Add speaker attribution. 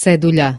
Speaker 1: cedulha